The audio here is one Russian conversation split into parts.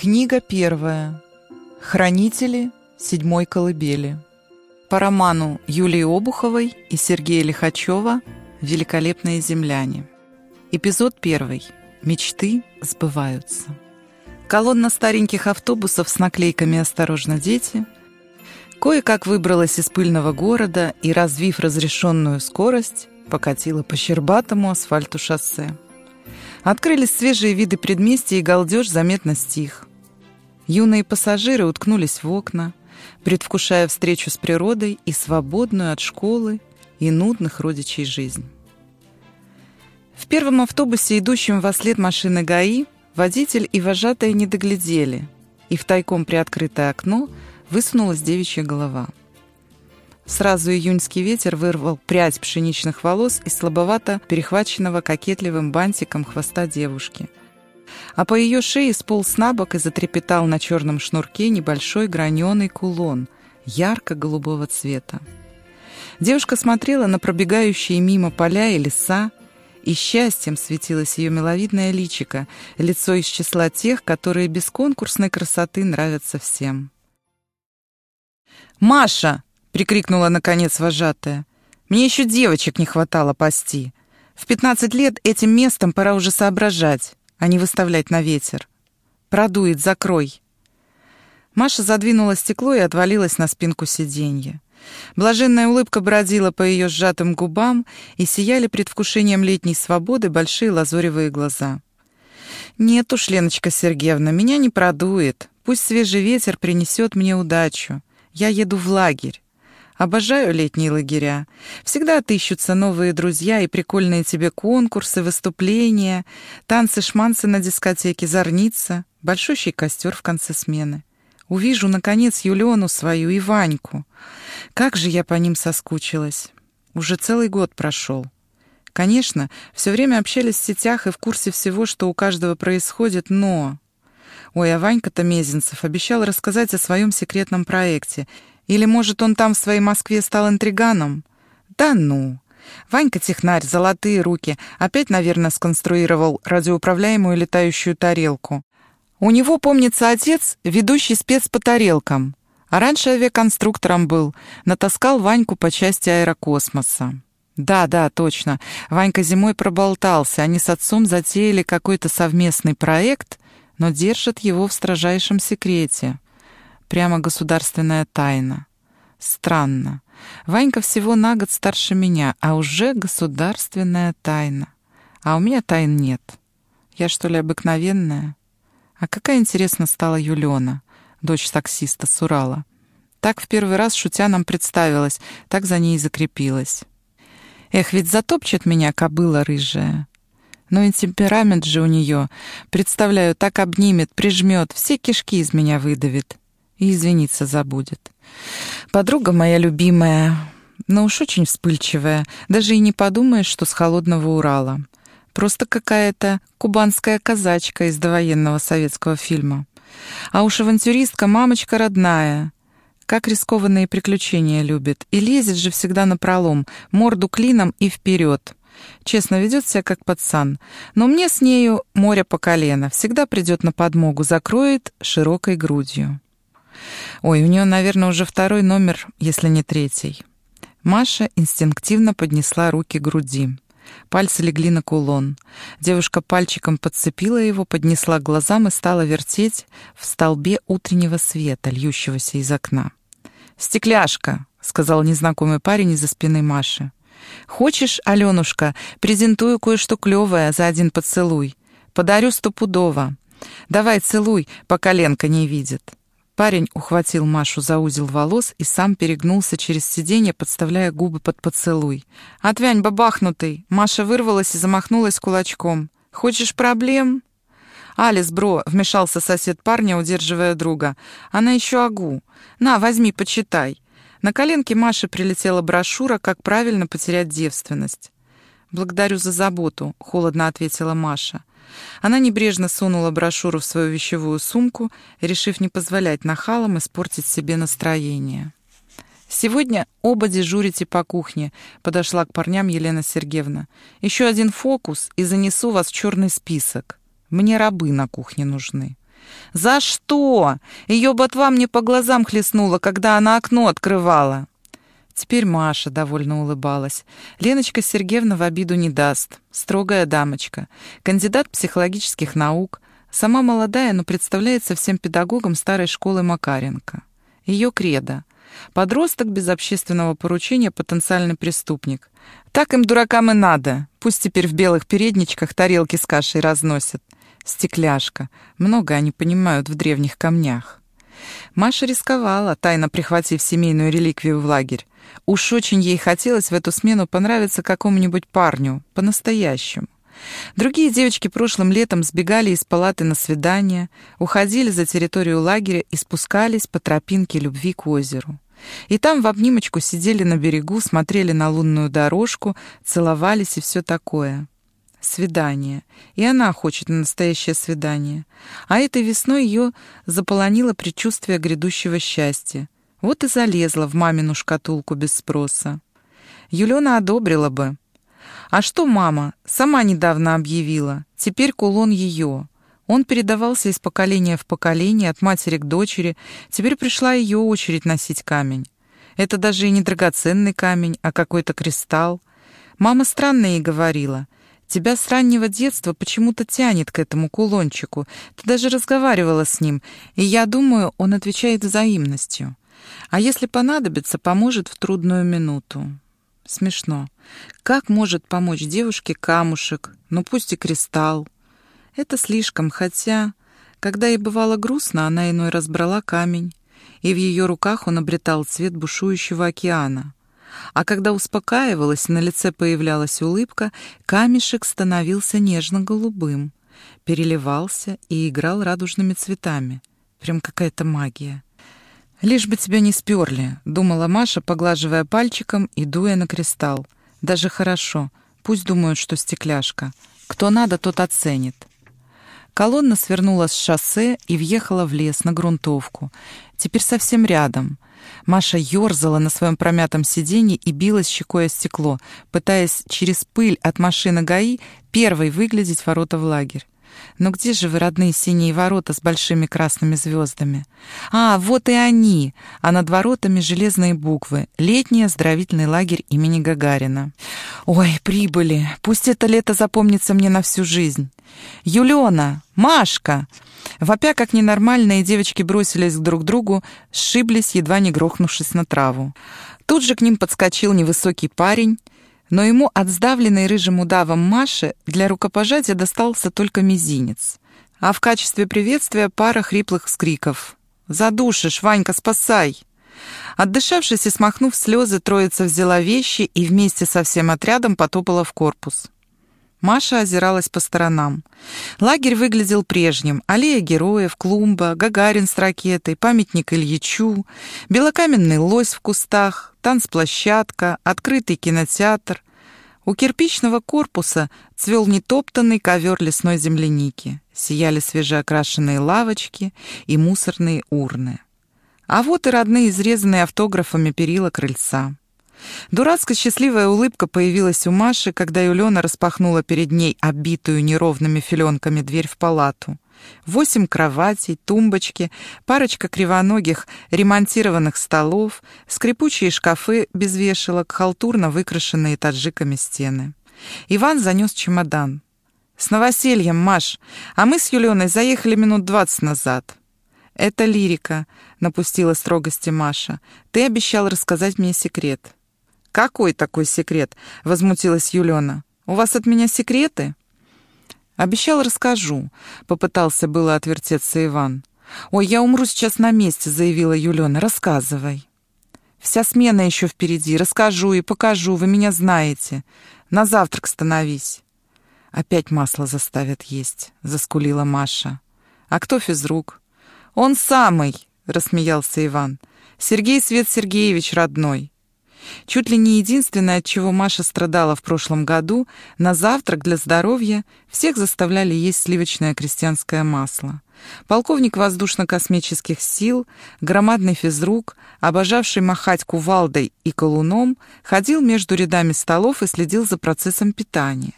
Книга первая. Хранители седьмой колыбели. По роману Юлии Обуховой и Сергея Лихачева «Великолепные земляне». Эпизод первый. Мечты сбываются. Колонна стареньких автобусов с наклейками «Осторожно, дети» кое-как выбралась из пыльного города и, развив разрешенную скорость, покатила по щербатому асфальту шоссе. Открылись свежие виды предместья, и галдеж заметно стих. Юные пассажиры уткнулись в окна, предвкушая встречу с природой и свободную от школы и нудных родичей жизнь. В первом автобусе, идущем во след машины ГАИ, водитель и вожатая не доглядели, и в тайком приоткрытое окно высунулась девичья голова — Сразу июньский ветер вырвал прядь пшеничных волос из слабовато перехваченного кокетливым бантиком хвоста девушки. А по ее шее сполз на бок и затрепетал на черном шнурке небольшой граненый кулон ярко-голубого цвета. Девушка смотрела на пробегающие мимо поля и леса, и счастьем светилось ее миловидное личико, лицо из числа тех, которые без конкурсной красоты нравятся всем. «Маша!» — прикрикнула, наконец, вожатая. «Мне еще девочек не хватало пасти. В пятнадцать лет этим местом пора уже соображать, а не выставлять на ветер. Продует, закрой». Маша задвинула стекло и отвалилась на спинку сиденья. Блаженная улыбка бродила по ее сжатым губам, и сияли предвкушением летней свободы большие лазоревые глаза. «Нет уж, Леночка Сергеевна, меня не продует. Пусть свежий ветер принесет мне удачу. Я еду в лагерь. Обожаю летние лагеря. Всегда отыщутся новые друзья и прикольные тебе конкурсы, выступления, танцы-шманцы на дискотеке, зорница, большущий костер в конце смены. Увижу, наконец, Юлену свою и Ваньку. Как же я по ним соскучилась. Уже целый год прошел. Конечно, все время общались в сетях и в курсе всего, что у каждого происходит, но... Ой, а Ванька-то Мезенцев обещал рассказать о своем секретном проекте — или, может, он там в своей Москве стал интриганом? Да ну! Ванька Технарь, золотые руки, опять, наверное, сконструировал радиоуправляемую летающую тарелку. У него, помнится, отец, ведущий спец по тарелкам. А раньше авиаконструктором был, натаскал Ваньку по части аэрокосмоса. Да, да, точно. Ванька зимой проболтался. Они с отцом затеяли какой-то совместный проект, но держат его в строжайшем секрете. Прямо государственная тайна. Странно. Ванька всего на год старше меня, а уже государственная тайна. А у меня тайн нет. Я что ли обыкновенная? А какая, интересно, стала Юлена, дочь таксиста с Урала. Так в первый раз шутя нам представилась, так за ней и закрепилась. Эх, ведь затопчет меня кобыла рыжая. Ну и темперамент же у нее. Представляю, так обнимет, прижмет, все кишки из меня выдавит и извиниться забудет. Подруга моя любимая, но уж очень вспыльчивая, даже и не подумаешь, что с холодного Урала. Просто какая-то кубанская казачка из довоенного советского фильма. А уж авантюристка мамочка родная. Как рискованные приключения любит. И лезет же всегда на пролом, морду клином и вперед. Честно, ведет себя как пацан. Но мне с нею море по колено. Всегда придет на подмогу, закроет широкой грудью. Ой, у нее, наверное, уже второй номер, если не третий. Маша инстинктивно поднесла руки к груди. Пальцы легли на кулон. Девушка пальчиком подцепила его, поднесла к глазам и стала вертеть в столбе утреннего света, льющегося из окна. «Стекляшка!» — сказал незнакомый парень из-за спины Маши. «Хочешь, Аленушка, презентую кое-что клевое за один поцелуй. Подарю стопудово. Давай целуй, пока Ленка не видит». Парень ухватил Машу за узел волос и сам перегнулся через сиденье, подставляя губы под поцелуй. «Отвянь, бабахнутый!» Маша вырвалась и замахнулась кулачком. «Хочешь проблем?» «Алис, бро!» — вмешался сосед парня, удерживая друга. «Она еще агу. На, возьми, почитай». На коленке Маши прилетела брошюра «Как правильно потерять девственность». «Благодарю за заботу», — холодно ответила Маша. Она небрежно сунула брошюру в свою вещевую сумку, решив не позволять нахалам испортить себе настроение. «Сегодня оба дежурите по кухне», — подошла к парням Елена Сергеевна. «Еще один фокус, и занесу вас в черный список. Мне рабы на кухне нужны». «За что? Ее ботва мне по глазам хлестнула, когда она окно открывала». Теперь Маша довольно улыбалась. Леночка Сергеевна в обиду не даст. Строгая дамочка. Кандидат психологических наук. Сама молодая, но представляется всем педагогам старой школы Макаренко. Ее кредо. Подросток без общественного поручения — потенциальный преступник. Так им, дуракам, и надо. Пусть теперь в белых передничках тарелки с кашей разносят. Стекляшка. Много они понимают в древних камнях. Маша рисковала, тайно прихватив семейную реликвию в лагерь. Уж очень ей хотелось в эту смену понравиться какому-нибудь парню, по-настоящему. Другие девочки прошлым летом сбегали из палаты на свидание, уходили за территорию лагеря и спускались по тропинке любви к озеру. И там в обнимочку сидели на берегу, смотрели на лунную дорожку, целовались и все такое. Свидание. И она хочет на настоящее свидание. А этой весной ее заполонило предчувствие грядущего счастья. Вот и залезла в мамину шкатулку без спроса. Юлена одобрила бы. А что мама? Сама недавно объявила. Теперь кулон ее. Он передавался из поколения в поколение, от матери к дочери. Теперь пришла ее очередь носить камень. Это даже и не драгоценный камень, а какой-то кристалл. Мама странно ей говорила. Тебя с раннего детства почему-то тянет к этому кулончику. Ты даже разговаривала с ним, и я думаю, он отвечает взаимностью. А если понадобится, поможет в трудную минуту. Смешно. Как может помочь девушке камушек, ну пусть и кристалл? Это слишком, хотя, когда ей бывало грустно, она иной раз брала камень, и в ее руках он обретал цвет бушующего океана. А когда успокаивалась, на лице появлялась улыбка, камешек становился нежно-голубым, переливался и играл радужными цветами. Прям какая-то магия. «Лишь бы тебя не сперли», — думала Маша, поглаживая пальчиком и дуя на кристалл. «Даже хорошо. Пусть думают, что стекляшка. Кто надо, тот оценит». Колонна свернула с шоссе и въехала в лес на грунтовку. Теперь совсем рядом. Маша ерзала на своем промятом сиденье и билась щекой о стекло, пытаясь через пыль от машины ГАИ первой выглядеть ворота в лагерь. Но где же вы, родные синие ворота с большими красными звездами? А, вот и они! А над воротами железные буквы. Летний оздоровительный лагерь имени Гагарина. Ой, прибыли! Пусть это лето запомнится мне на всю жизнь. Юлена! Машка! Вопя, как ненормальные, девочки бросились друг к другу, сшиблись, едва не грохнувшись на траву. Тут же к ним подскочил невысокий парень, но ему от сдавленной рыжим удавом Маши для рукопожатия достался только мизинец. А в качестве приветствия пара хриплых скриков. «Задушишь, Ванька, спасай!» Отдышавшись и смахнув слезы, троица взяла вещи и вместе со всем отрядом потопала в корпус. Маша озиралась по сторонам. Лагерь выглядел прежним. Аллея героев, клумба, Гагарин с ракетой, памятник Ильичу, белокаменный лось в кустах, танцплощадка, открытый кинотеатр. У кирпичного корпуса цвел нетоптанный ковер лесной земляники. Сияли свежеокрашенные лавочки и мусорные урны. А вот и родные изрезанные автографами перила крыльца. Дурацкая счастливая улыбка появилась у Маши, когда Юлена распахнула перед ней обитую неровными филенками дверь в палату. Восемь кроватей, тумбочки, парочка кривоногих ремонтированных столов, скрипучие шкафы без вешалок, халтурно выкрашенные таджиками стены. Иван занес чемодан. «С новосельем, Маш! А мы с Юленой заехали минут двадцать назад». «Это лирика», — напустила строгости Маша. «Ты обещал рассказать мне секрет». «Какой такой секрет?» — возмутилась Юлена. «У вас от меня секреты?» «Обещал, расскажу», — попытался было отвертеться Иван. «Ой, я умру сейчас на месте», — заявила Юлена. «Рассказывай». «Вся смена еще впереди. Расскажу и покажу. Вы меня знаете. На завтрак становись». «Опять масло заставят есть», — заскулила Маша. «А кто физрук?» «Он самый», — рассмеялся Иван. «Сергей Свет Сергеевич родной. Чуть ли не единственное, от чего Маша страдала в прошлом году, на завтрак для здоровья всех заставляли есть сливочное крестьянское масло. Полковник воздушно-космических сил, громадный физрук, обожавший махать кувалдой и колуном, ходил между рядами столов и следил за процессом питания.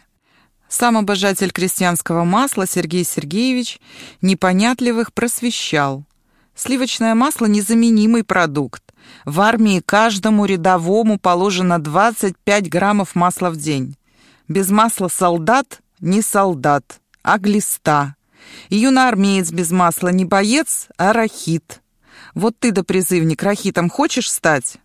Сам обожатель крестьянского масла Сергей Сергеевич непонятливых просвещал. Сливочное масло — незаменимый продукт. В армии каждому рядовому положено 25 граммов масла в день. Без масла солдат — не солдат, а глиста. И юноармеец без масла не боец, а рахит. Вот ты да призывник рахитом хочешь стать?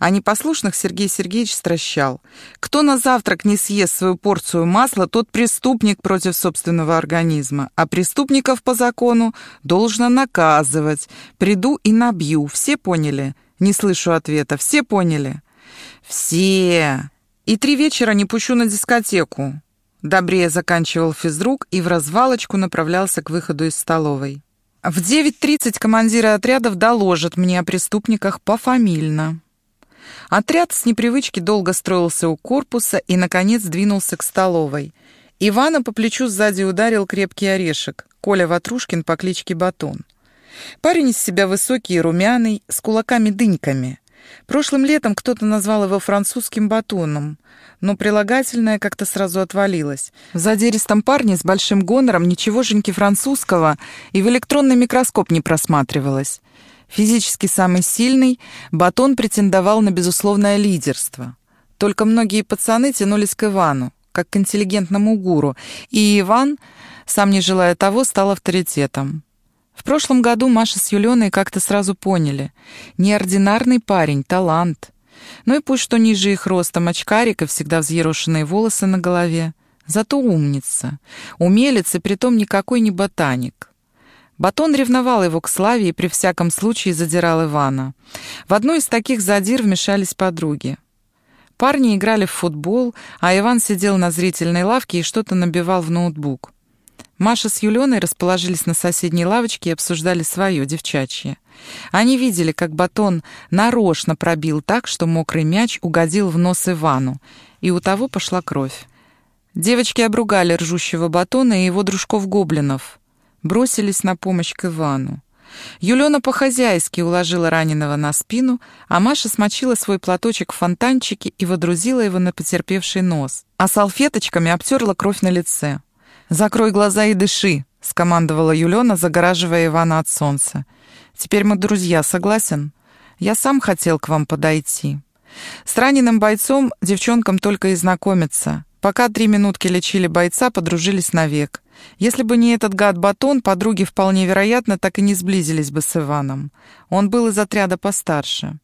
А непослушных Сергей Сергеевич стращал. Кто на завтрак не съест свою порцию масла, тот преступник против собственного организма. А преступников по закону должно наказывать. Приду и набью. Все поняли? Не слышу ответа. Все поняли? Все. И три вечера не пущу на дискотеку. Добрее заканчивал физрук и в развалочку направлялся к выходу из столовой. В 9.30 командиры отрядов доложат мне о преступниках пофамильно. Отряд с непривычки долго строился у корпуса и, наконец, двинулся к столовой. Ивана по плечу сзади ударил крепкий орешек, Коля Ватрушкин по кличке Батон. Парень из себя высокий и румяный, с кулаками-дыньками. Прошлым летом кто-то назвал его французским батоном, но прилагательное как-то сразу отвалилось. В задеристом парне с большим гонором ничегошеньки французского и в электронный микроскоп не просматривалось. Физически самый сильный, Батон претендовал на безусловное лидерство. Только многие пацаны тянулись к Ивану, как к интеллигентному гуру, и Иван, сам не желая того, стал авторитетом. В прошлом году Маша с Юленой как-то сразу поняли. Неординарный парень, талант. Ну и пусть что ниже их ростом очкарик и всегда взъерошенные волосы на голове. Зато умница. Умелец и притом никакой не ботаник. Батон ревновал его к славе и при всяком случае задирал Ивана. В одну из таких задир вмешались подруги. Парни играли в футбол, а Иван сидел на зрительной лавке и что-то набивал в ноутбук. Маша с Юленой расположились на соседней лавочке и обсуждали свое девчачье. Они видели, как батон нарочно пробил так, что мокрый мяч угодил в нос Ивану, и у того пошла кровь. Девочки обругали ржущего батона и его дружков-гоблинов бросились на помощь к Ивану. Юлена по-хозяйски уложила раненого на спину, а Маша смочила свой платочек в фонтанчике и водрузила его на потерпевший нос, а салфеточками обтерла кровь на лице. «Закрой глаза и дыши», — скомандовала Юлена, загораживая Ивана от солнца. «Теперь мы друзья, согласен? Я сам хотел к вам подойти». С раненым бойцом девчонкам только и знакомиться. Пока три минутки лечили бойца, подружились навек. Если бы не этот гад-батон, подруги вполне вероятно так и не сблизились бы с Иваном. Он был из отряда постарше.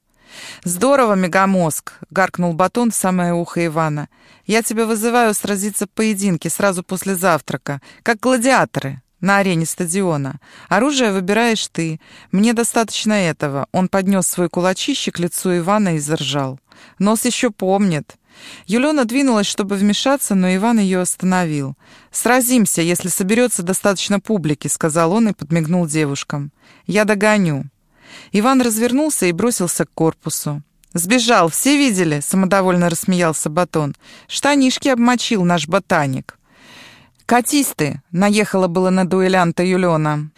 «Здорово, мегамозг!» — гаркнул батон в самое ухо Ивана. «Я тебя вызываю сразиться в поединке сразу после завтрака, как гладиаторы на арене стадиона. Оружие выбираешь ты. Мне достаточно этого». Он поднес свой кулачище к лицу Ивана и заржал. «Нос еще помнит. Юлена двинулась, чтобы вмешаться, но Иван ее остановил. «Сразимся, если соберется достаточно публики», — сказал он и подмигнул девушкам. «Я догоню». Иван развернулся и бросился к корпусу. «Сбежал, все видели?» — самодовольно рассмеялся Батон. «Штанишки обмочил наш ботаник». «Катись ты!» — наехала было на дуэлянта Юлена.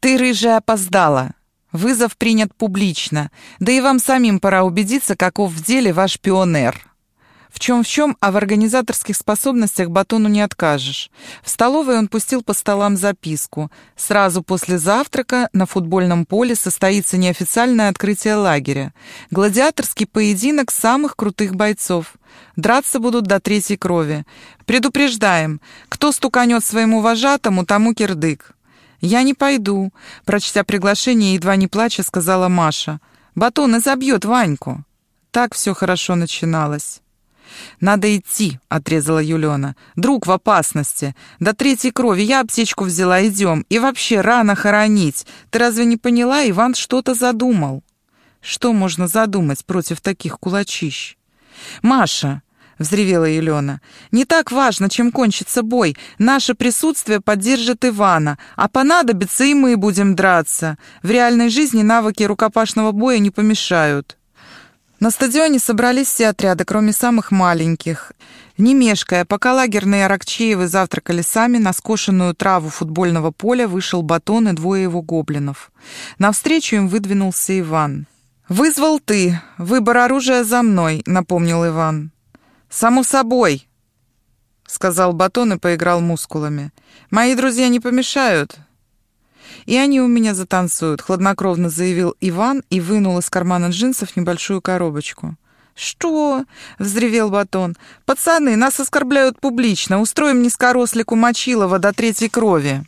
«Ты, рыжая, опоздала. Вызов принят публично. Да и вам самим пора убедиться, каков в деле ваш пионер». В чем в чем, а в организаторских способностях Батону не откажешь. В столовой он пустил по столам записку. Сразу после завтрака на футбольном поле состоится неофициальное открытие лагеря. Гладиаторский поединок самых крутых бойцов. Драться будут до третьей крови. Предупреждаем, кто стуканет своему вожатому, тому кирдык. «Я не пойду», — прочтя приглашение, едва не плача, сказала Маша. «Батон изобьет Ваньку». Так все хорошо начиналось. «Надо идти», — отрезала Юлена. «Друг в опасности. До третьей крови я аптечку взяла, идем. И вообще рано хоронить. Ты разве не поняла, Иван что-то задумал?» «Что можно задумать против таких кулачищ?» «Маша!» — взревела Елена. «Не так важно, чем кончится бой. Наше присутствие поддержит Ивана, а понадобится и мы будем драться. В реальной жизни навыки рукопашного боя не помешают». На стадионе собрались все отряды, кроме самых маленьких. Не мешкая, пока лагерные Аракчеевы завтракали сами, на скошенную траву футбольного поля вышел Батон и двое его гоблинов. Навстречу им выдвинулся Иван. «Вызвал ты. Выбор оружия за мной», — напомнил Иван. «Само собой», сказал Батон и поиграл мускулами. «Мои друзья не помешают». «И они у меня затанцуют», — хладнокровно заявил Иван и вынул из кармана джинсов небольшую коробочку. «Что?» — взревел Батон. «Пацаны, нас оскорбляют публично. Устроим низкорослику Мочилова до третьей крови».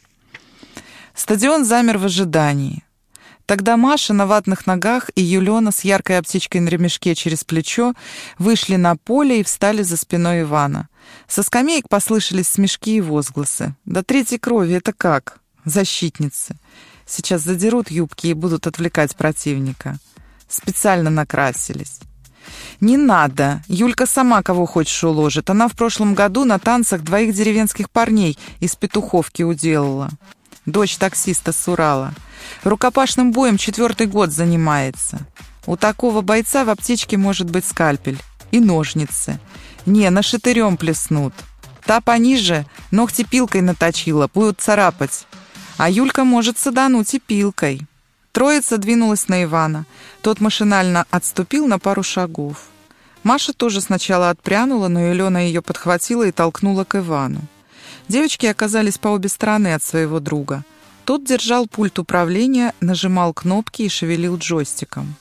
Стадион замер в ожидании. Тогда Маша на ватных ногах и Юлена с яркой аптечкой на ремешке через плечо вышли на поле и встали за спиной Ивана. Со скамеек послышались смешки и возгласы. «До третьей крови это как? Защитницы. Сейчас задерут юбки и будут отвлекать противника. Специально накрасились». «Не надо. Юлька сама кого хочешь уложит. Она в прошлом году на танцах двоих деревенских парней из петуховки уделала. Дочь таксиста с Урала. Рукопашным боем четвертый год занимается. У такого бойца в аптечке может быть скальпель и ножницы. Не, нашатырем плеснут. Та пониже ногти пилкой наточила, будут царапать. А Юлька может садануть и пилкой. Троица двинулась на Ивана. Тот машинально отступил на пару шагов. Маша тоже сначала отпрянула, но Елена ее подхватила и толкнула к Ивану. Девочки оказались по обе стороны от своего друга. Тот держал пульт управления, нажимал кнопки и шевелил джойстиком.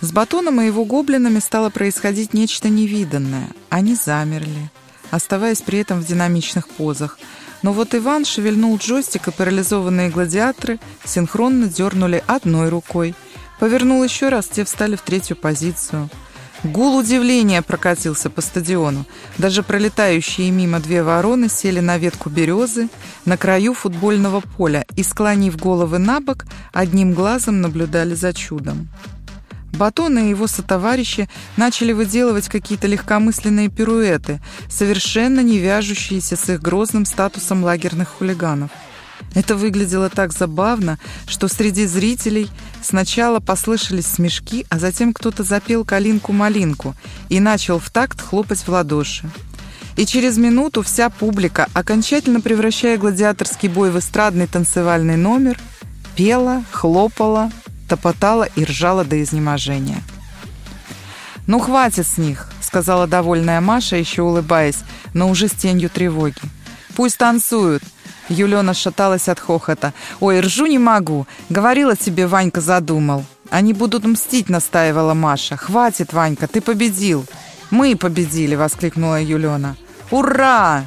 С Батоном и его гоблинами стало происходить нечто невиданное. Они замерли, оставаясь при этом в динамичных позах. Но вот Иван шевельнул джойстик, и парализованные гладиаторы синхронно дернули одной рукой. Повернул еще раз, те встали в третью позицию – Гул удивления прокатился по стадиону. Даже пролетающие мимо две вороны сели на ветку березы на краю футбольного поля и, склонив головы на бок, одним глазом наблюдали за чудом. Батон и его сотоварищи начали выделывать какие-то легкомысленные пируэты, совершенно не вяжущиеся с их грозным статусом лагерных хулиганов. Это выглядело так забавно, что среди зрителей сначала послышались смешки, а затем кто-то запел «Калинку-малинку» и начал в такт хлопать в ладоши. И через минуту вся публика, окончательно превращая гладиаторский бой в эстрадный танцевальный номер, пела, хлопала, топотала и ржала до изнеможения. «Ну, хватит с них», — сказала довольная Маша, еще улыбаясь, но уже с тенью тревоги. «Пусть танцуют, Юлена шаталась от хохота. «Ой, ржу не могу. Говорила тебе, Ванька задумал. Они будут мстить», — настаивала Маша. «Хватит, Ванька, ты победил». «Мы победили», — воскликнула Юлена. «Ура!»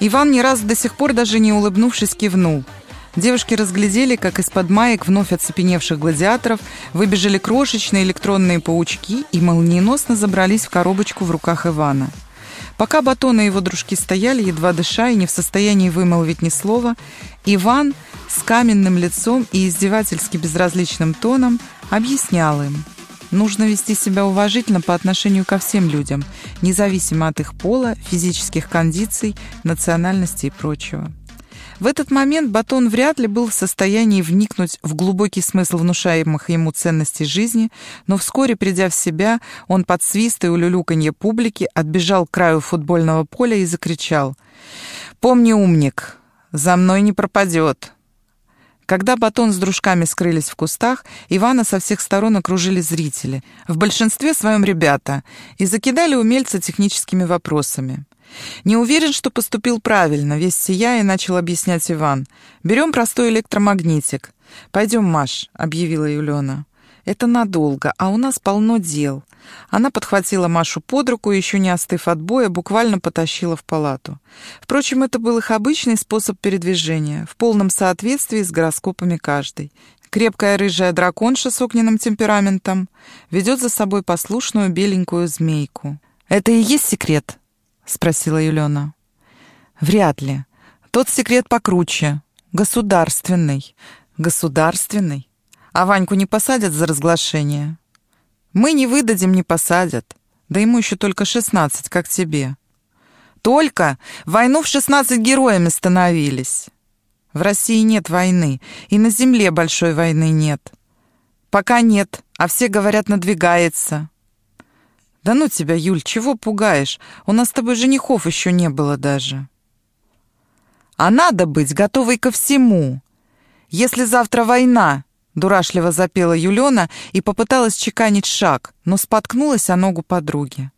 Иван ни разу до сих пор даже не улыбнувшись кивнул. Девушки разглядели, как из-под маек вновь оцепеневших гладиаторов выбежали крошечные электронные паучки и молниеносно забрались в коробочку в руках Ивана. Пока Батон и его дружки стояли, едва дыша и не в состоянии вымолвить ни слова, Иван с каменным лицом и издевательски безразличным тоном объяснял им. Нужно вести себя уважительно по отношению ко всем людям, независимо от их пола, физических кондиций, национальности и прочего. В этот момент Батон вряд ли был в состоянии вникнуть в глубокий смысл внушаемых ему ценностей жизни, но вскоре, придя в себя, он под свист и улюлюканье публики отбежал к краю футбольного поля и закричал «Помни, умник, за мной не пропадет!» Когда Батон с дружками скрылись в кустах, Ивана со всех сторон окружили зрители, в большинстве своем ребята, и закидали умельца техническими вопросами. «Не уверен, что поступил правильно», — весь сияя начал объяснять Иван. «Берем простой электромагнитик». «Пойдем, Маш», — объявила Юлена. «Это надолго, а у нас полно дел». Она подхватила Машу под руку еще не остыв от боя, буквально потащила в палату. Впрочем, это был их обычный способ передвижения, в полном соответствии с гороскопами каждой. Крепкая рыжая драконша с огненным темпераментом ведет за собой послушную беленькую змейку. «Это и есть секрет?» — спросила Юлена. «Вряд ли. Тот секрет покруче. Государственный. Государственный. А Ваньку не посадят за разглашение?» «Мы не выдадим, не посадят. Да ему еще только шестнадцать, как тебе». «Только? Войну в шестнадцать героями становились». «В России нет войны, и на земле большой войны нет». «Пока нет, а все говорят, надвигается». «Да ну тебя, Юль, чего пугаешь? У нас с тобой женихов еще не было даже». «А надо быть готовой ко всему. Если завтра война», — дурашливо запела Юлена и попыталась чеканить шаг, но споткнулась о ногу подруги.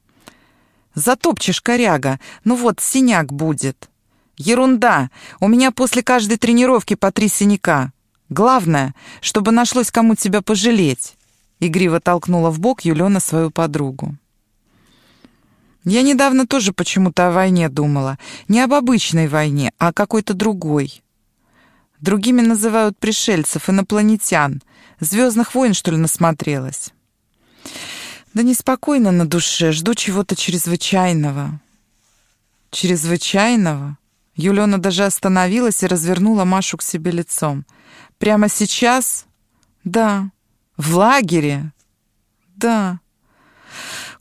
Затопчешь коряга, ну вот, синяк будет. Ерунда! У меня после каждой тренировки по три синяка. Главное, чтобы нашлось кому тебя пожалеть. Игриво толкнула в бок Юлена свою подругу. Я недавно тоже почему-то о войне думала. Не об обычной войне, а о какой-то другой. Другими называют пришельцев, инопланетян. Звездных войн, что ли, насмотрелась? Да неспокойно на душе, жду чего-то чрезвычайного. Чрезвычайного? Юлена даже остановилась и развернула Машу к себе лицом. Прямо сейчас? Да. В лагере? Да.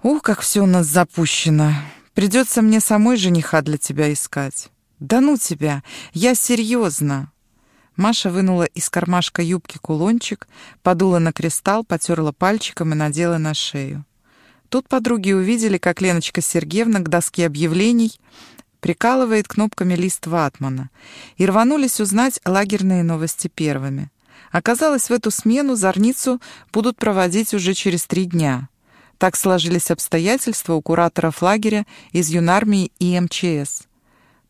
Ух, как все у нас запущено. Придется мне самой жениха для тебя искать. Да ну тебя, я серьезно. Маша вынула из кармашка юбки кулончик, подула на кристалл, потерла пальчиком и надела на шею. Тут подруги увидели, как Леночка Сергеевна к доске объявлений прикалывает кнопками лист ватмана, и рванулись узнать лагерные новости первыми. Оказалось, в эту смену зорницу будут проводить уже через три дня. Так сложились обстоятельства у кураторов лагеря из юнармии и МЧС.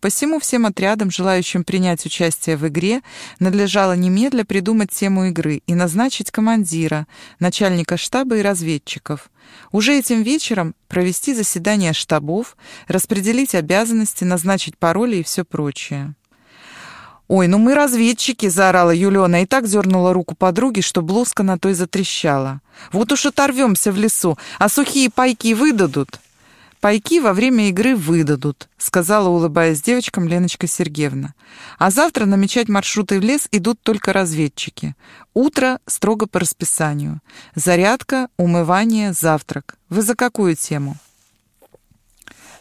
Посему всем отрядам, желающим принять участие в игре, надлежало немедля придумать тему игры и назначить командира, начальника штаба и разведчиков. Уже этим вечером провести заседание штабов, распределить обязанности, назначить пароли и все прочее. «Ой, ну мы разведчики!» — заорала Юлена и так дернула руку подруги, что блузка на той затрещала. «Вот уж оторвемся в лесу, а сухие пайки выдадут!» «Пайки во время игры выдадут», — сказала, улыбаясь девочкам Леночка Сергеевна. «А завтра намечать маршруты в лес идут только разведчики. Утро строго по расписанию. Зарядка, умывание, завтрак. Вы за какую тему?»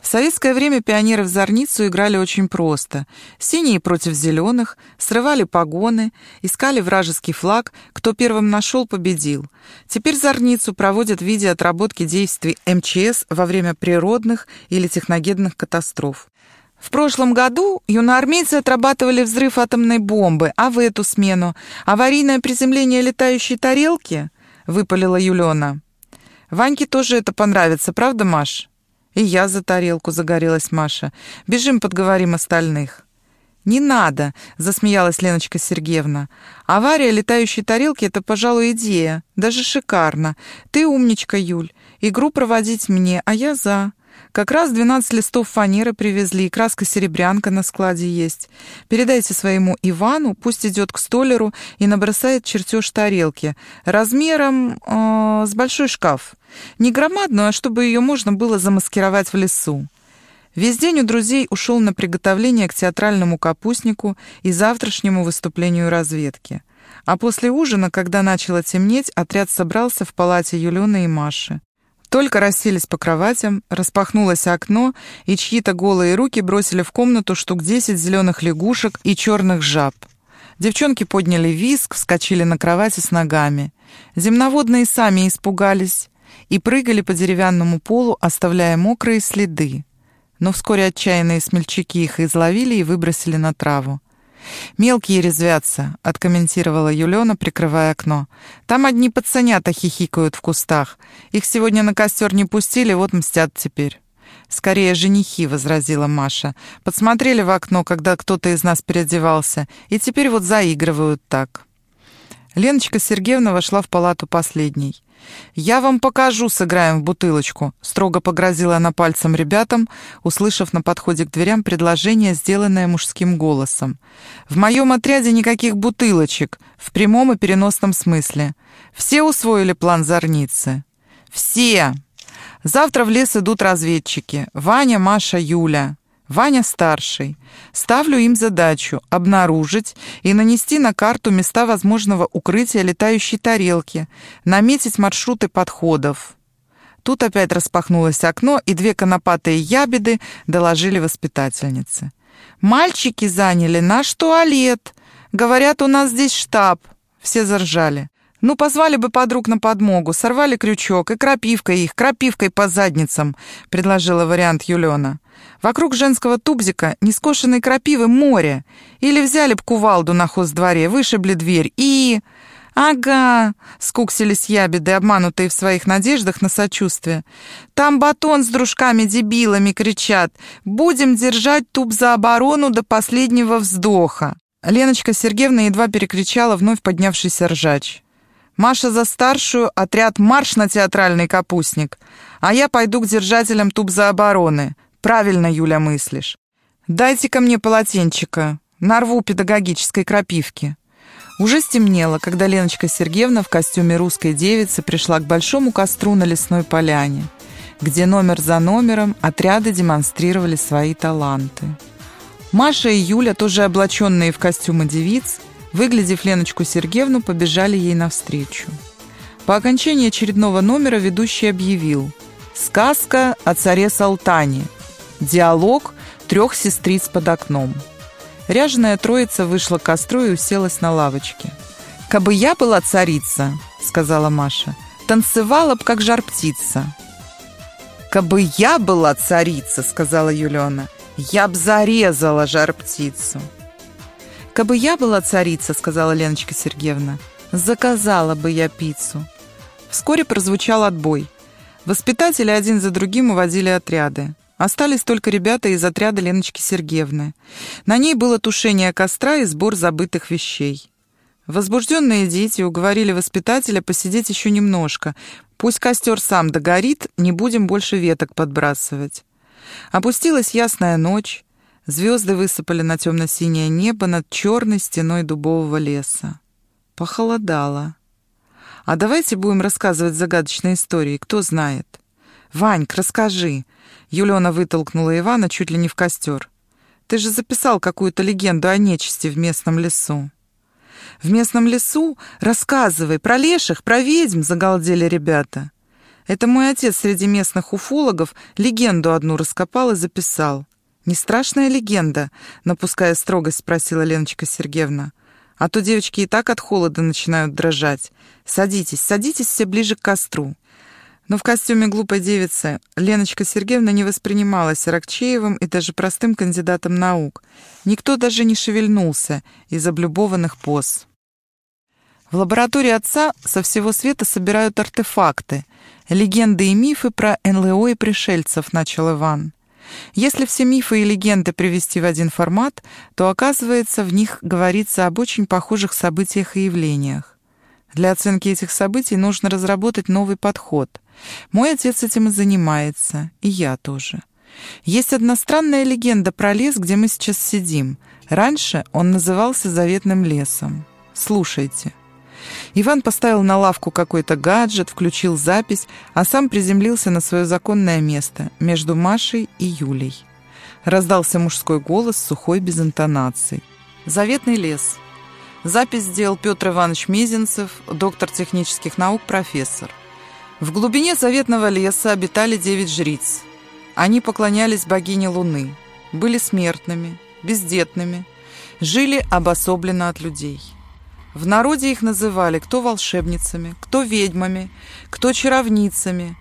В советское время пионеры в зорницу играли очень просто. Синие против зеленых, срывали погоны, искали вражеский флаг, кто первым нашел, победил. Теперь зорницу проводят в виде отработки действий МЧС во время природных или техногенных катастроф. В прошлом году юноармейцы отрабатывали взрыв атомной бомбы, а в эту смену аварийное приземление летающей тарелки, выпалила Юлена. Ваньке тоже это понравится, правда, Маш? «И я за тарелку», — загорелась Маша. «Бежим, подговорим остальных». «Не надо», — засмеялась Леночка Сергеевна. «Авария летающей тарелки — это, пожалуй, идея. Даже шикарно. Ты умничка, Юль. Игру проводить мне, а я за. Как раз 12 листов фанеры привезли, и краска-серебрянка на складе есть. Передайте своему Ивану, пусть идет к столеру и набросает чертеж тарелки. Размером э, с большой шкаф. Не громадную, а чтобы ее можно было замаскировать в лесу. Весь день у друзей ушел на приготовление к театральному капустнику и завтрашнему выступлению разведки. А после ужина, когда начало темнеть, отряд собрался в палате Юлены и Маши. Только расселись по кроватям, распахнулось окно, и чьи-то голые руки бросили в комнату штук десять зеленых лягушек и черных жаб. Девчонки подняли виск, вскочили на кровати с ногами. Земноводные сами испугались и прыгали по деревянному полу, оставляя мокрые следы. Но вскоре отчаянные смельчаки их изловили и выбросили на траву. «Мелкие резвятся», — откомментировала Юлена, прикрывая окно. «Там одни пацанята хихикают в кустах. Их сегодня на костер не пустили, вот мстят теперь». «Скорее женихи», — возразила Маша. «Подсмотрели в окно, когда кто-то из нас переодевался, и теперь вот заигрывают так». Леночка Сергеевна вошла в палату последней. «Я вам покажу, сыграем в бутылочку», — строго погрозила она пальцем ребятам, услышав на подходе к дверям предложение, сделанное мужским голосом. «В моем отряде никаких бутылочек, в прямом и переносном смысле. Все усвоили план зорницы?» «Все!» «Завтра в лес идут разведчики. Ваня, Маша, Юля. Ваня старший. Ставлю им задачу обнаружить и нанести на карту места возможного укрытия летающей тарелки, наметить маршруты подходов. Тут опять распахнулось окно, и две конопатые ябеды доложили воспитательнице. «Мальчики заняли наш туалет. Говорят, у нас здесь штаб». Все заржали. Ну, позвали бы подруг на подмогу, сорвали крючок и крапивкой их, крапивкой по задницам, предложила вариант Юлена. Вокруг женского тубзика нескошенной крапивы море. Или взяли б кувалду на хоздворе, вышибли дверь и... «Ага», — скуксились ябеды, обманутые в своих надеждах на сочувствие. «Там батон с дружками-дебилами кричат. Будем держать туп за оборону до последнего вздоха». Леночка Сергеевна едва перекричала вновь поднявшийся ржач. «Маша за старшую, отряд марш на театральный капустник, а я пойду к держателям туп за обороны. Правильно, Юля, мыслишь. Дайте-ка мне полотенчика, нарву педагогической крапивки». Уже стемнело, когда Леночка Сергеевна в костюме русской девицы пришла к большому костру на лесной поляне, где номер за номером отряды демонстрировали свои таланты. Маша и Юля, тоже облаченные в костюмы девиц, выглядев Леночку Сергеевну, побежали ей навстречу. По окончании очередного номера ведущий объявил «Сказка о царе Салтане. Диалог трех сестриц под окном». Ряженая троица вышла к костру и уселась на лавочке. «Кабы я была царица», — сказала Маша, — «танцевала б, как жар-птица». «Кабы я была царица», — сказала Юлена, — «я б зарезала жар-птицу». «Кабы я была царица», — сказала Леночка Сергеевна, — «заказала бы я пиццу». Вскоре прозвучал отбой. Воспитатели один за другим уводили отряды. Остались только ребята из отряда Леночки Сергеевны. На ней было тушение костра и сбор забытых вещей. Возбужденные дети уговорили воспитателя посидеть еще немножко. Пусть костер сам догорит, не будем больше веток подбрасывать. Опустилась ясная ночь. Звезды высыпали на темно-синее небо над черной стеной дубового леса. Похолодало. А давайте будем рассказывать загадочные истории, кто знает. «Ваньк, расскажи!» Юлена вытолкнула Ивана чуть ли не в костер. «Ты же записал какую-то легенду о нечисти в местном лесу». «В местном лесу? Рассказывай, про леших, про ведьм!» — загалдели ребята. Это мой отец среди местных уфологов легенду одну раскопал и записал. «Не страшная легенда?» — напуская строгость, спросила Леночка Сергеевна. «А то девочки и так от холода начинают дрожать. Садитесь, садитесь все ближе к костру». Но в костюме глупой девицы Леночка Сергеевна не воспринималась Рокчеевым и даже простым кандидатом наук. Никто даже не шевельнулся из облюбованных поз. В лаборатории отца со всего света собирают артефакты, легенды и мифы про НЛО и пришельцев, начал Иван. Если все мифы и легенды привести в один формат, то, оказывается, в них говорится об очень похожих событиях и явлениях. Для оценки этих событий нужно разработать новый подход. Мой отец этим и занимается, и я тоже. Есть одна странная легенда про лес, где мы сейчас сидим. Раньше он назывался Заветным лесом. Слушайте. Иван поставил на лавку какой-то гаджет, включил запись, а сам приземлился на свое законное место между Машей и Юлей. Раздался мужской голос, сухой, без интонаций. «Заветный лес». Запись сделал Петр Иванович Мизинцев, доктор технических наук, профессор. В глубине заветного леса обитали девять жриц. Они поклонялись богине Луны, были смертными, бездетными, жили обособленно от людей. В народе их называли кто волшебницами, кто ведьмами, кто чаровницами,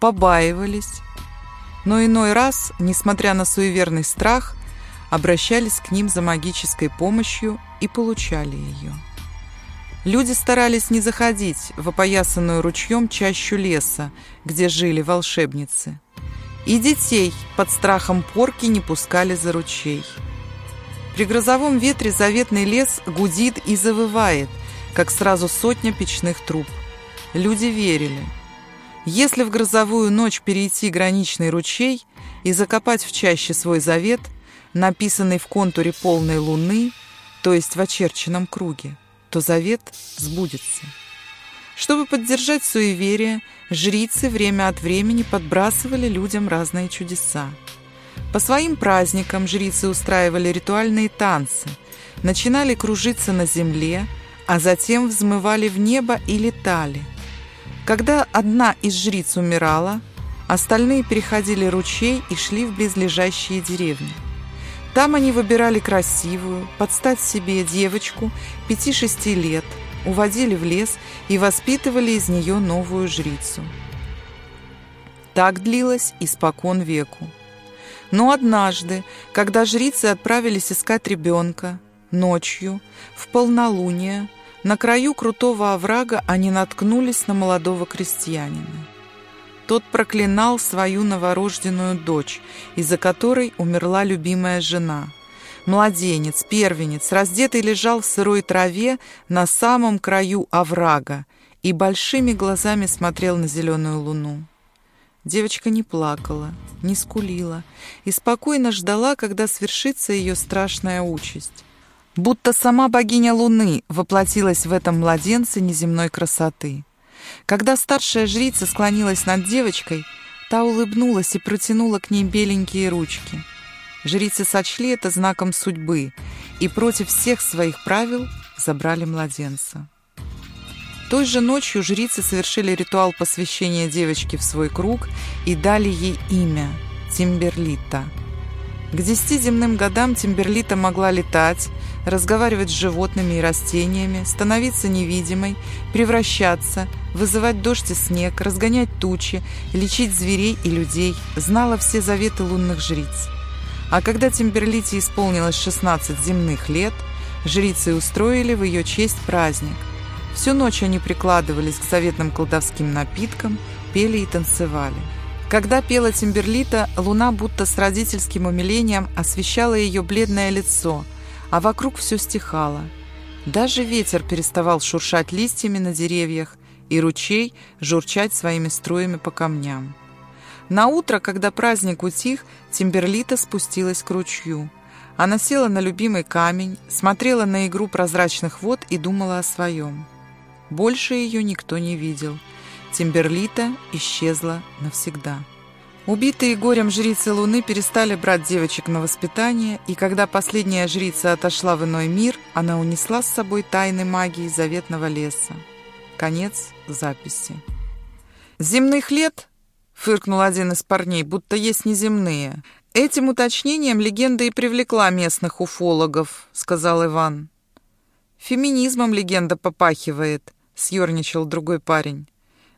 побаивались. Но иной раз, несмотря на суеверный страх, обращались к ним за магической помощью и получали ее. Люди старались не заходить в опоясанную ручьем чащу леса, где жили волшебницы. И детей под страхом порки не пускали за ручей. При грозовом ветре заветный лес гудит и завывает, как сразу сотня печных труб. Люди верили. Если в грозовую ночь перейти граничный ручей и закопать в чаще свой завет, написанный в контуре полной луны, то есть в очерченном круге, то завет сбудется. Чтобы поддержать суеверие, жрицы время от времени подбрасывали людям разные чудеса. По своим праздникам жрицы устраивали ритуальные танцы, начинали кружиться на земле, а затем взмывали в небо и летали. Когда одна из жриц умирала, остальные переходили ручей и шли в близлежащие деревни. Там они выбирали красивую, под стать себе девочку 5-6 лет, уводили в лес и воспитывали из нее новую жрицу. Так длилось испокон веку. Но однажды, когда жрицы отправились искать ребенка, ночью, в полнолуние, На краю крутого оврага они наткнулись на молодого крестьянина. Тот проклинал свою новорожденную дочь, из-за которой умерла любимая жена. Младенец, первенец, раздетый лежал в сырой траве на самом краю оврага и большими глазами смотрел на зеленую луну. Девочка не плакала, не скулила и спокойно ждала, когда свершится ее страшная участь. Будто сама богиня Луны воплотилась в этом младенце неземной красоты. Когда старшая жрица склонилась над девочкой, та улыбнулась и протянула к ней беленькие ручки. Жрицы сочли это знаком судьбы и против всех своих правил забрали младенца. Той же ночью жрицы совершили ритуал посвящения девочки в свой круг и дали ей имя – Тимберлита. К десяти земным годам Тимберлита могла летать, разговаривать с животными и растениями, становиться невидимой, превращаться, вызывать дождь и снег, разгонять тучи, лечить зверей и людей, знала все заветы лунных жриц. А когда Тимберлите исполнилось 16 земных лет, жрицы устроили в ее честь праздник. Всю ночь они прикладывались к заветным колдовским напиткам, пели и танцевали. Когда пела Тимберлита, луна будто с родительским умилением освещала ее бледное лицо, а вокруг все стихало. Даже ветер переставал шуршать листьями на деревьях и ручей журчать своими струями по камням. На утро, когда праздник утих, Тимберлита спустилась к ручью. Она села на любимый камень, смотрела на игру прозрачных вод и думала о своем. Больше ее никто не видел. Тимберлита исчезла навсегда. Убитые горем жрицы Луны перестали брать девочек на воспитание, и когда последняя жрица отошла в иной мир, она унесла с собой тайны магии заветного леса. Конец записи. «Земных лет?» — фыркнул один из парней, будто есть неземные. «Этим уточнением легенда и привлекла местных уфологов», — сказал Иван. «Феминизмом легенда попахивает», съерничал другой парень.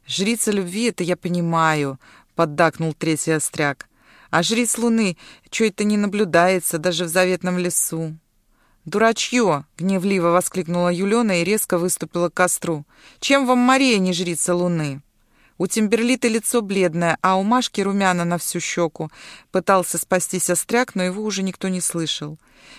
«Жрица любви — это я понимаю», — поддакнул третий остряк. «А жриц луны чё это не наблюдается даже в заветном лесу?» «Дурачье!» — гневливо воскликнула Юлена и резко выступила к костру. «Чем вам Мария не жрица луны?» У Тимберлиты лицо бледное, а у Машки румяна на всю щеку. Пытался спастись остряк, но его уже никто не слышал.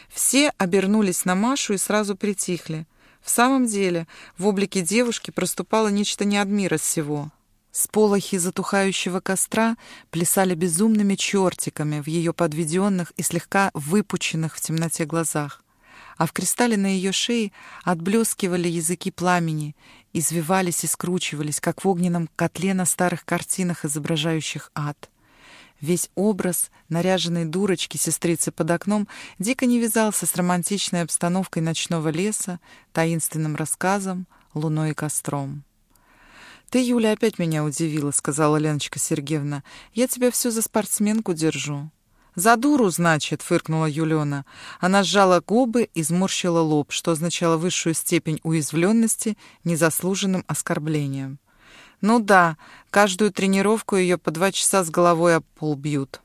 Все обернулись на Машу и сразу притихли. В самом деле, в облике девушки проступало нечто не от мира сего. Сполохи затухающего костра плясали безумными чертиками в ее подведенных и слегка выпученных в темноте глазах, а в кристалле на ее шее отблескивали языки пламени, извивались и скручивались, как в огненном котле на старых картинах, изображающих ад. Весь образ наряженной дурочки сестрицы под окном дико не вязался с романтичной обстановкой ночного леса, таинственным рассказом, луной и костром. «Ты, Юля, опять меня удивила», — сказала Леночка Сергеевна. «Я тебя все за спортсменку держу». «За дуру, значит», — фыркнула Юлена. Она сжала губы и сморщила лоб, что означало высшую степень уязвленности незаслуженным оскорблением. Ну да, каждую тренировку ее по два часа с головой об пол бьют.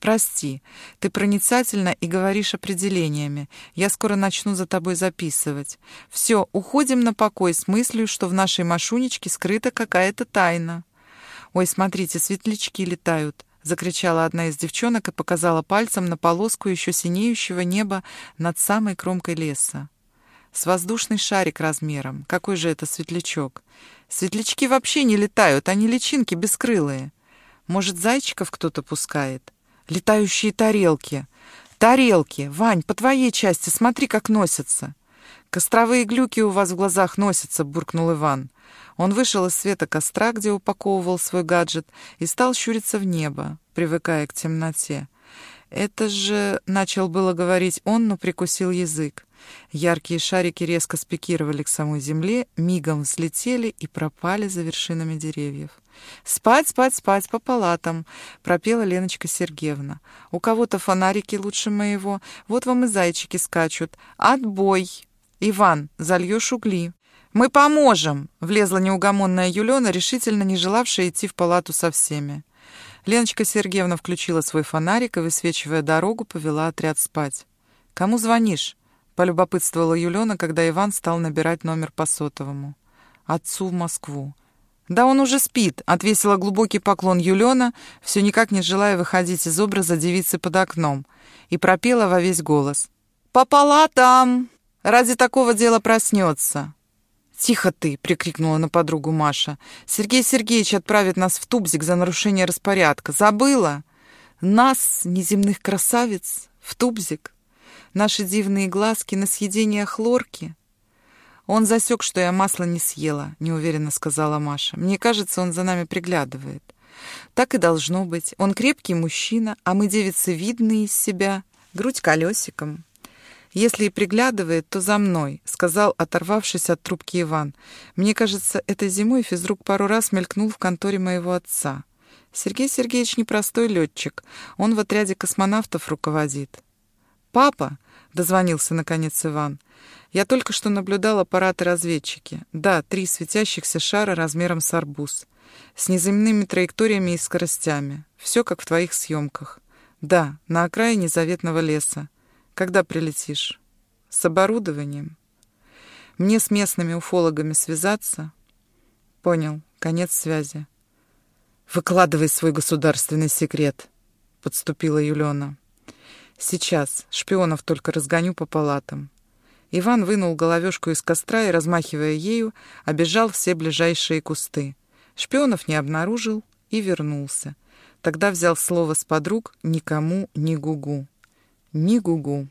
Прости, ты проницательна и говоришь определениями. Я скоро начну за тобой записывать. Все, уходим на покой с мыслью, что в нашей машунечке скрыта какая-то тайна. Ой, смотрите, светлячки летают. — закричала одна из девчонок и показала пальцем на полоску еще синеющего неба над самой кромкой леса. С воздушный шарик размером. Какой же это светлячок? Светлячки вообще не летают, они личинки бескрылые. Может, зайчиков кто-то пускает? Летающие тарелки. Тарелки! Вань, по твоей части смотри, как носятся. Костровые глюки у вас в глазах носятся, буркнул Иван. Он вышел из света костра, где упаковывал свой гаджет, и стал щуриться в небо, привыкая к темноте. «Это же...» — начал было говорить он, но прикусил язык. Яркие шарики резко спикировали к самой земле, мигом взлетели и пропали за вершинами деревьев. «Спать, спать, спать по палатам!» — пропела Леночка Сергеевна. «У кого-то фонарики лучше моего, вот вам и зайчики скачут. Отбой! Иван, зальешь угли!» «Мы поможем!» — влезла неугомонная Юлена, решительно не желавшая идти в палату со всеми. Леночка Сергеевна включила свой фонарик и, высвечивая дорогу, повела отряд спать. «Кому звонишь?» Полюбопытствовала Юлена, когда Иван стал набирать номер по сотовому. «Отцу в Москву». «Да он уже спит», — отвесила глубокий поклон Юлена, все никак не желая выходить из образа девицы под окном, и пропела во весь голос. «По палатам! Ради такого дела проснется!» «Тихо ты!» — прикрикнула на подругу Маша. «Сергей Сергеевич отправит нас в Тубзик за нарушение распорядка. Забыла? Нас, неземных красавиц, в Тубзик? Наши дивные глазки на съедение хлорки?» «Он засек, что я масло не съела», — неуверенно сказала Маша. «Мне кажется, он за нами приглядывает». «Так и должно быть. Он крепкий мужчина, а мы девицы видные из себя, грудь колесиком». «Если и приглядывает, то за мной», — сказал, оторвавшись от трубки Иван. «Мне кажется, этой зимой физрук пару раз мелькнул в конторе моего отца. Сергей Сергеевич непростой летчик, он в отряде космонавтов руководит». «Папа!» — дозвонился наконец Иван. «Я только что наблюдал аппараты-разведчики. Да, три светящихся шара размером с арбуз. С неземными траекториями и скоростями. Все как в твоих съемках. Да, на окраине заветного леса. Когда прилетишь? С оборудованием? Мне с местными уфологами связаться? Понял. Конец связи. Выкладывай свой государственный секрет, подступила Юлена. Сейчас. Шпионов только разгоню по палатам. Иван вынул головешку из костра и, размахивая ею, обежал все ближайшие кусты. Шпионов не обнаружил и вернулся. Тогда взял слово с подруг «никому, ни гугу». Ни гугу.